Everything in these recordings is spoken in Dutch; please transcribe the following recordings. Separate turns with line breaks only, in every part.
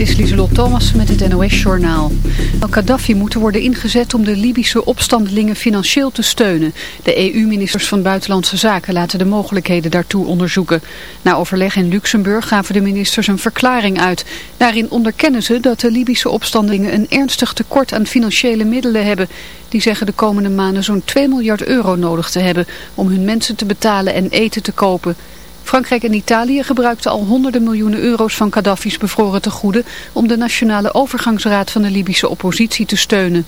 Dit is Lieselot Thomas met het NOS-journaal. Al-Qaddafi moeten worden ingezet om de Libische opstandelingen financieel te steunen. De EU-ministers van Buitenlandse Zaken laten de mogelijkheden daartoe onderzoeken. Na overleg in Luxemburg gaven de ministers een verklaring uit. Daarin onderkennen ze dat de Libische opstandelingen een ernstig tekort aan financiële middelen hebben. Die zeggen de komende maanden zo'n 2 miljard euro nodig te hebben om hun mensen te betalen en eten te kopen. Frankrijk en Italië gebruikten al honderden miljoenen euro's van Gaddafi's bevroren tegoeden om de Nationale Overgangsraad van de Libische oppositie te steunen.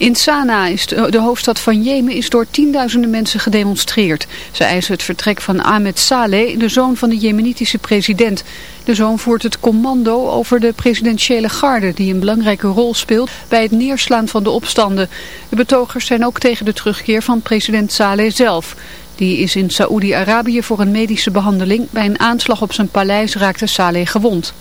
In Sanaa, is de, hoofdstad van Jemen, is door tienduizenden mensen gedemonstreerd. Ze eisen het vertrek van Ahmed Saleh, de zoon van de jemenitische president. De zoon voert het commando over de presidentiële garde, die een belangrijke rol speelt bij het neerslaan van de opstanden. De betogers zijn ook tegen de terugkeer van president Saleh zelf. Die is in Saoedi-Arabië voor een medische behandeling. Bij een aanslag op zijn paleis raakte Saleh gewond.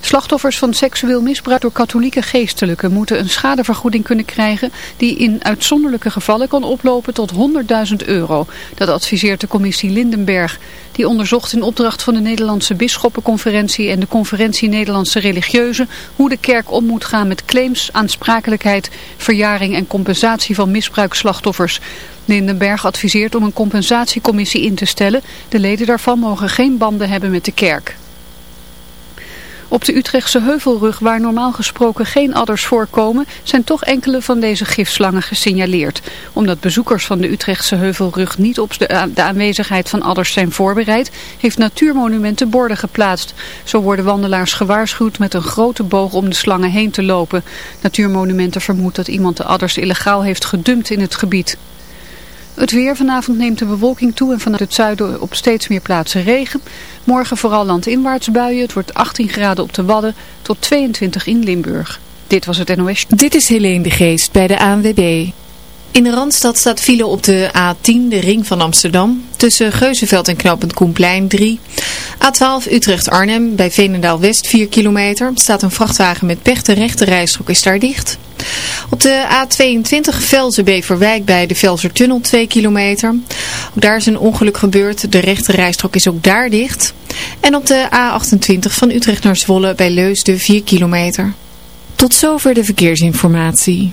Slachtoffers van seksueel misbruik door katholieke geestelijken moeten een schadevergoeding kunnen krijgen die in uitzonderlijke gevallen kan oplopen tot 100.000 euro. Dat adviseert de commissie Lindenberg. Die onderzocht in opdracht van de Nederlandse Bisschoppenconferentie en de Conferentie Nederlandse Religieuzen hoe de kerk om moet gaan met claims, aansprakelijkheid, verjaring en compensatie van misbruikslachtoffers. Lindenberg adviseert om een compensatiecommissie in te stellen. De leden daarvan mogen geen banden hebben met de kerk. Op de Utrechtse heuvelrug, waar normaal gesproken geen adders voorkomen, zijn toch enkele van deze gifslangen gesignaleerd. Omdat bezoekers van de Utrechtse heuvelrug niet op de, aanwezigheid van adders zijn voorbereid, heeft Natuurmonumenten borden geplaatst. Zo worden wandelaars gewaarschuwd met een grote boog om de slangen heen te lopen. Natuurmonumenten vermoedt dat iemand de adders illegaal heeft gedumpt in het gebied. Het weer vanavond neemt de bewolking toe en vanuit het zuiden op steeds meer plaatsen regen. Morgen vooral landinwaarts buien. Het wordt 18 graden op de Wadden tot 22 in Limburg. Dit was het NOS.
Dit is Helene de Geest bij de ANWB. In de Randstad staat file op de A10, de ring van Amsterdam. Tussen Geuzenveld en knooppunt Koenplein 3. A12 Utrecht-Arnhem bij Veenendaal-West 4 kilometer. Staat een vrachtwagen met pech. De rechte rijstrook is daar dicht. Op de A22 Velzen-Beverwijk bij de Velsertunnel 2 kilometer. Ook daar is een ongeluk gebeurd. De rechte rijstrook is ook daar dicht. En op de A28 van Utrecht naar Zwolle bij Leusden 4 kilometer. Tot zover de verkeersinformatie.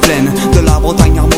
Plaines de la Bretagne armoricaine.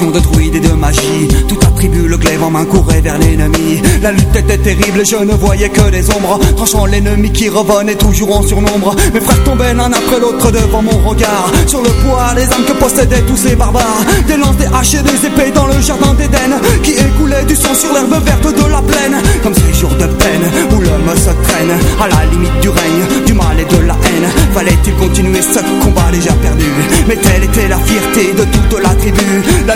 De
druides et de magie. Tout attribue le glaive en main courait vers l'ennemi. La lutte était terrible je ne voyais que des ombres. Tranchant l'ennemi qui revenait toujours en surnombre. Mes frères tombaient l'un après l'autre devant mon regard. Sur le poids des âmes que possédaient tous ces barbares. Des lances, des haches et des épées dans le jardin d'Éden Qui écoulait du sang sur l'herbe verte de la plaine. Comme ces jours de peine où l'homme se traîne À la limite du règne, du mal et de la haine. Fallait-il continuer ce combat déjà perdu? Mais telle était la fierté de toute la tribu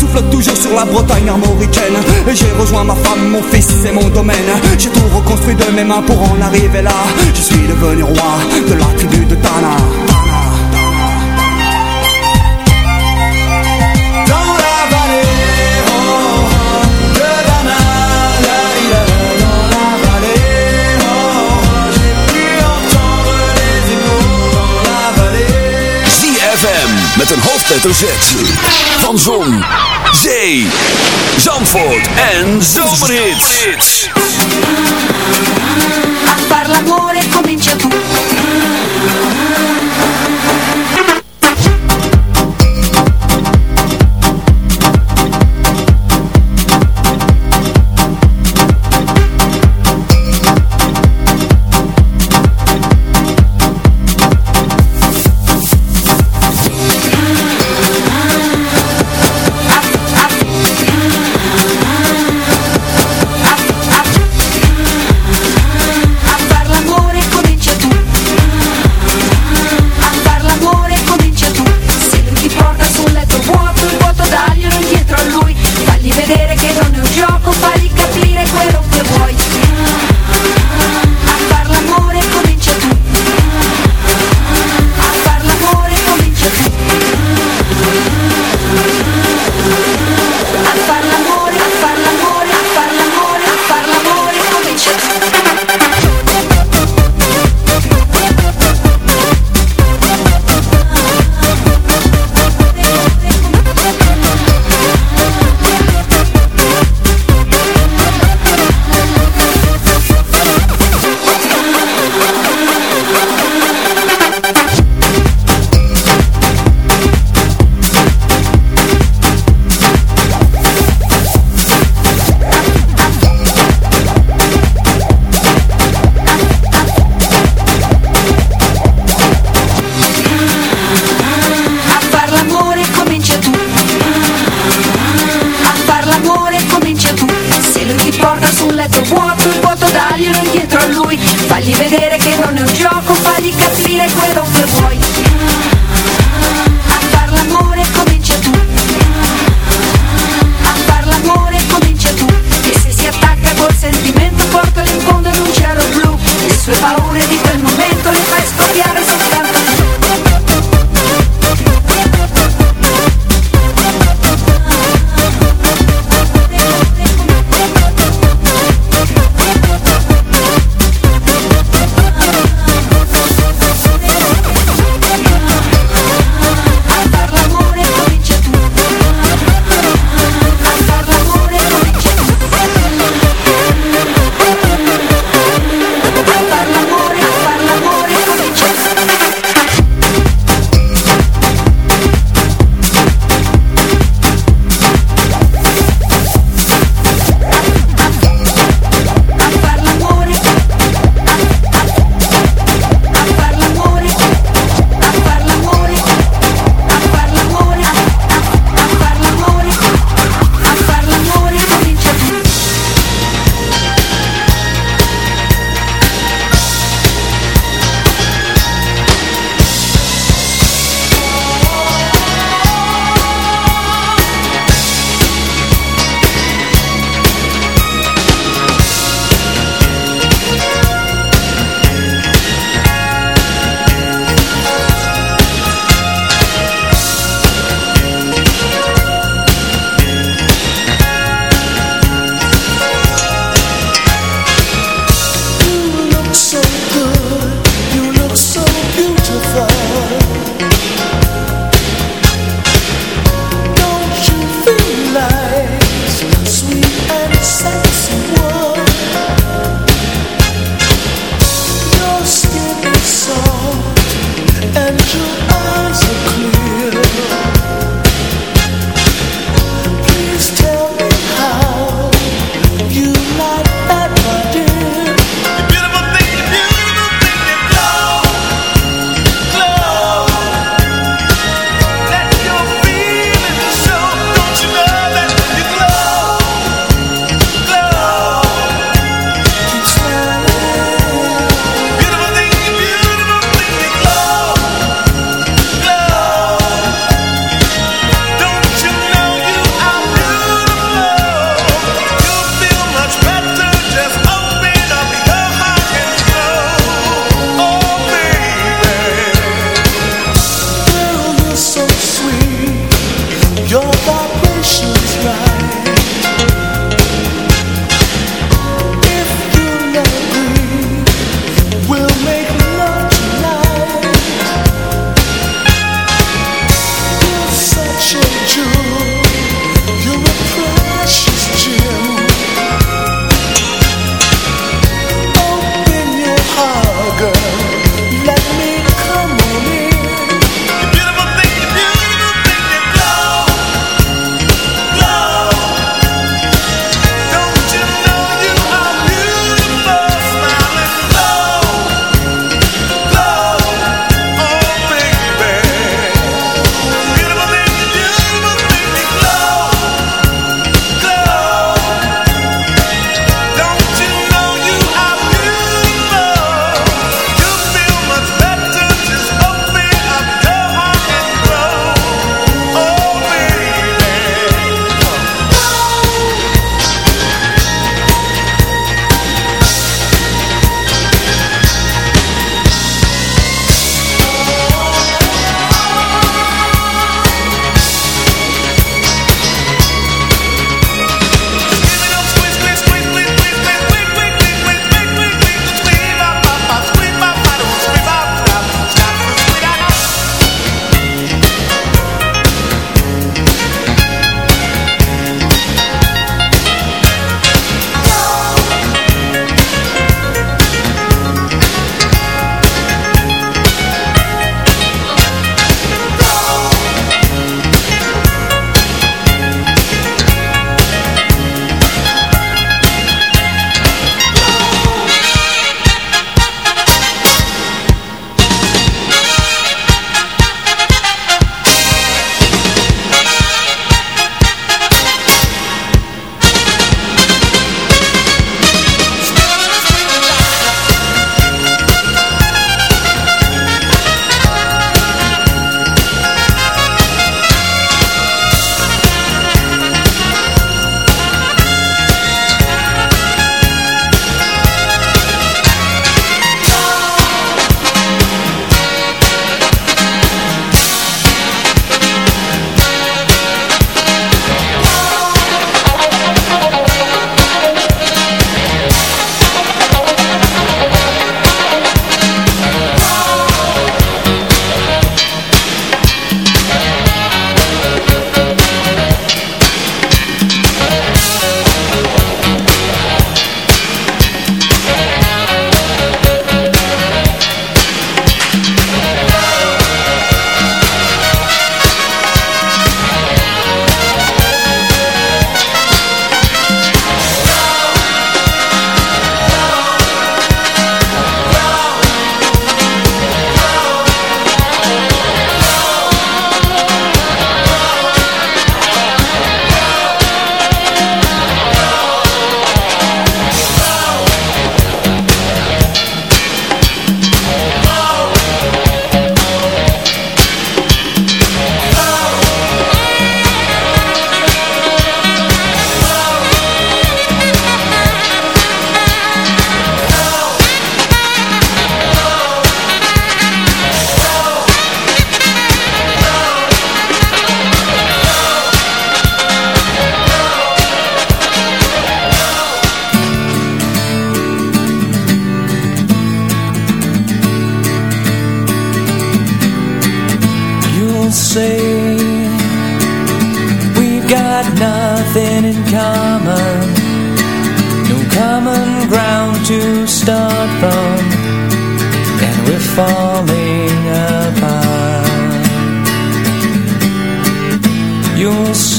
souffle toujours sur la Bretagne armoricaine Et j'ai rejoint ma femme, mon fils, c'est mon domaine. J'ai tout reconstruit de mes mains pour en arriver là. Je suis devenu roi de la tribu de Tana.
Met een hoofdletter Z. Van Zon, Zee, Zandvoort en Zomerhits.
A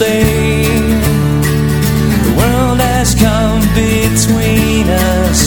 The world has come between us.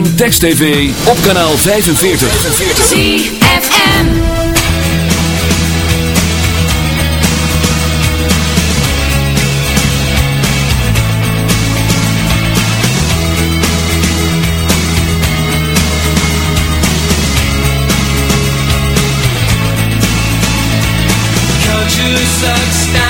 ZFM, Text TV, op kanaal 45.
ZFM.
Culture sucks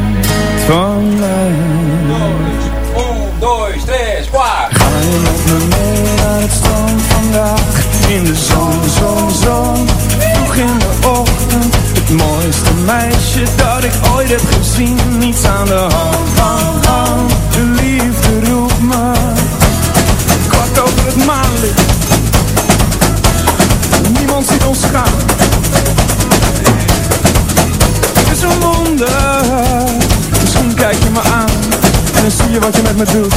In de zon, zon, zon, vroeg in de ochtend. Het mooiste meisje dat ik ooit heb gezien, niets aan de hand. hand, hand. wat je met me doet.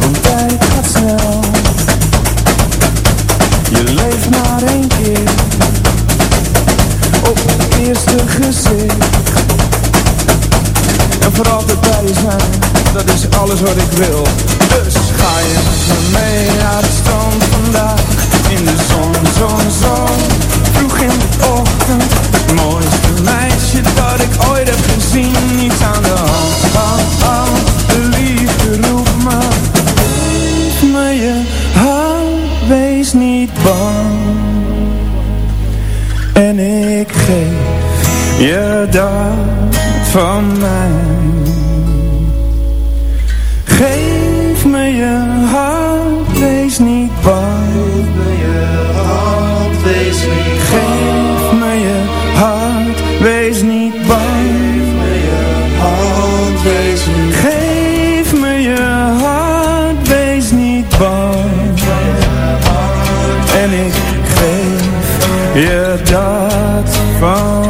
Want tijd gaat snel. Je leeft maar één keer. Op het eerste gezicht. En voor altijd bij zijn. Dat is alles wat ik wil.
Yeah, that's fine.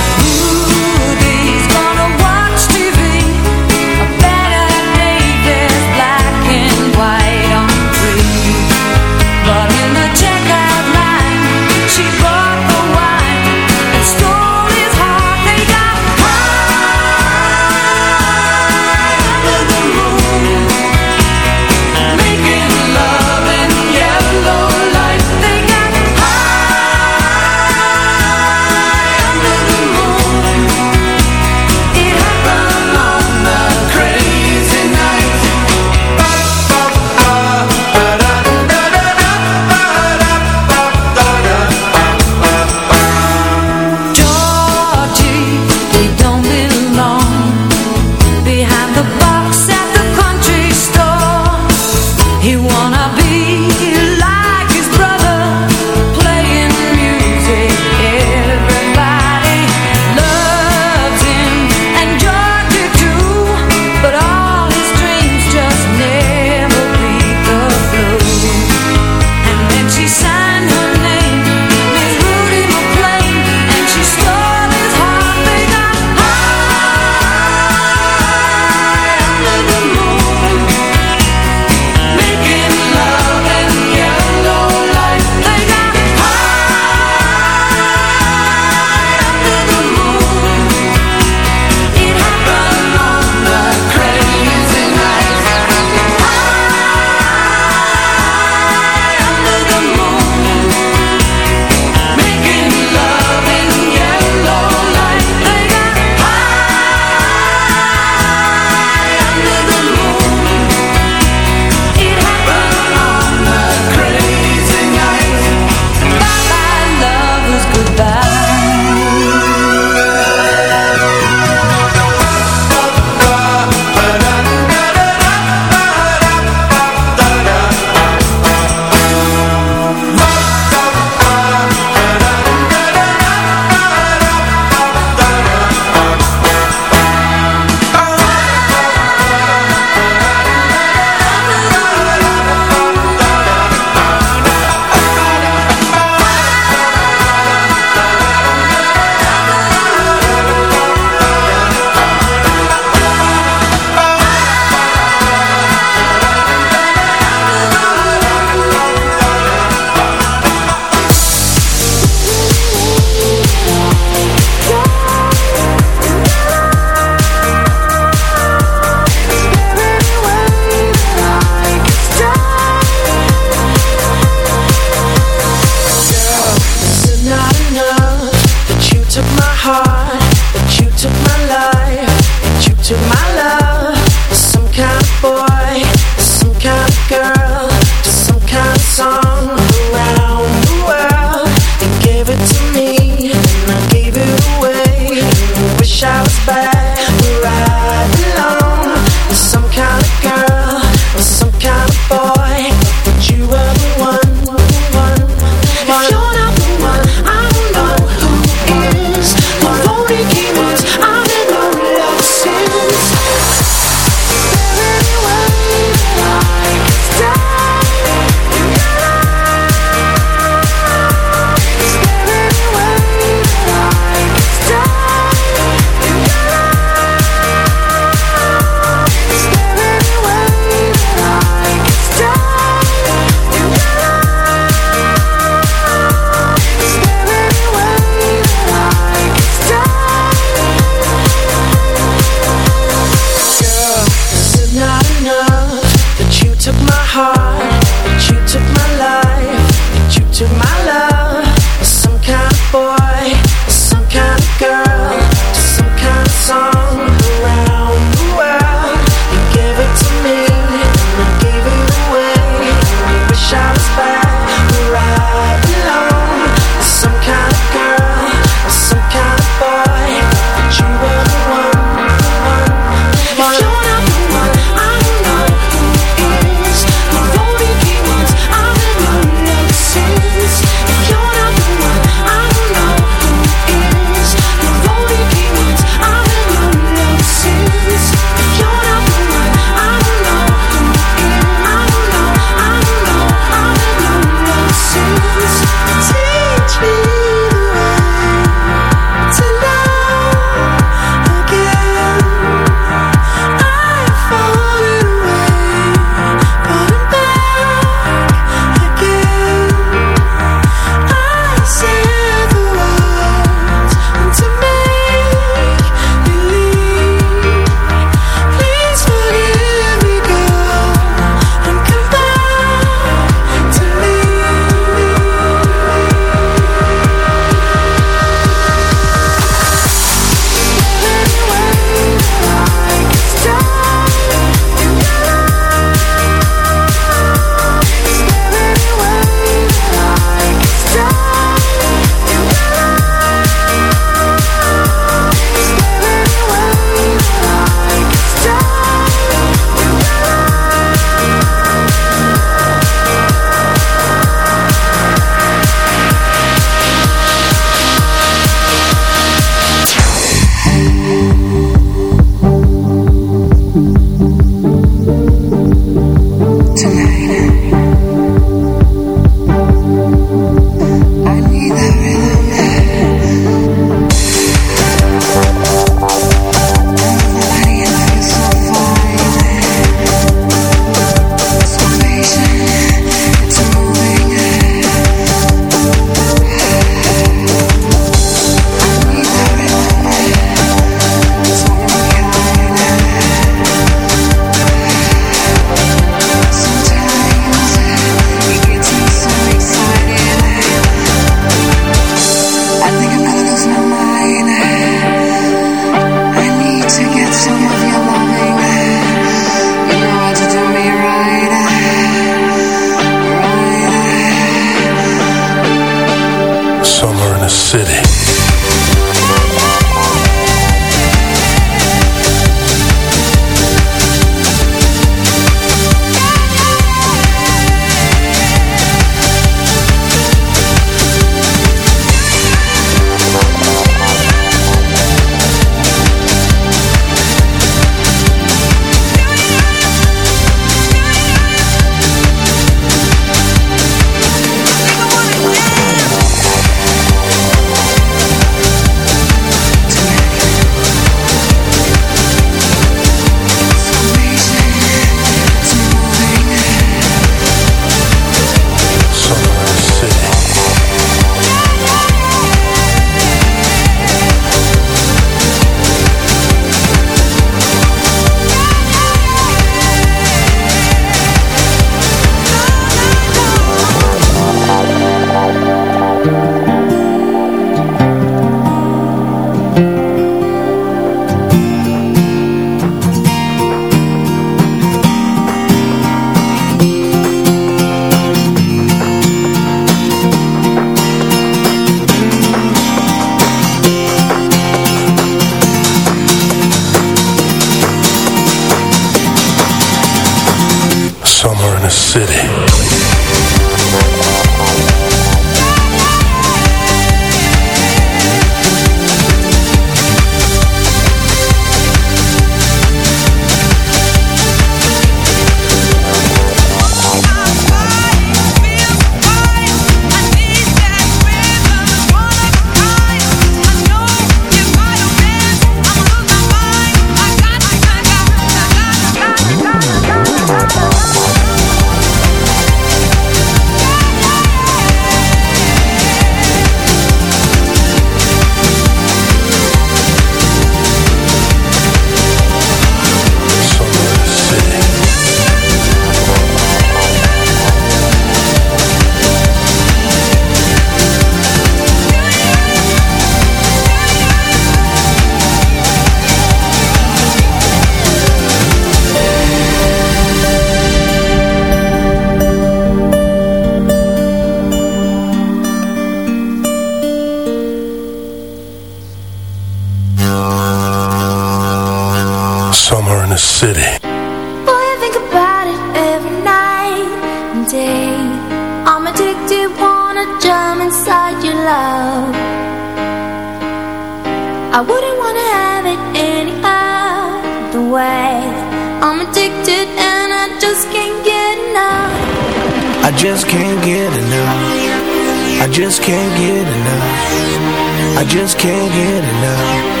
Other. I'm addicted and I just can't get enough.
I just can't get enough. I just can't get enough. I just can't get enough.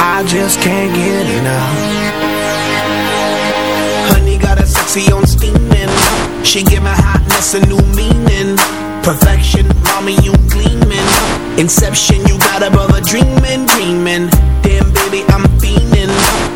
I just can't get enough. Honey got a sexy on steaming. She give my hotness a new meaning. Perfection, mommy, you gleaming. Inception, you got a brother dreaming, dreaming. Damn, baby, I'm fiending.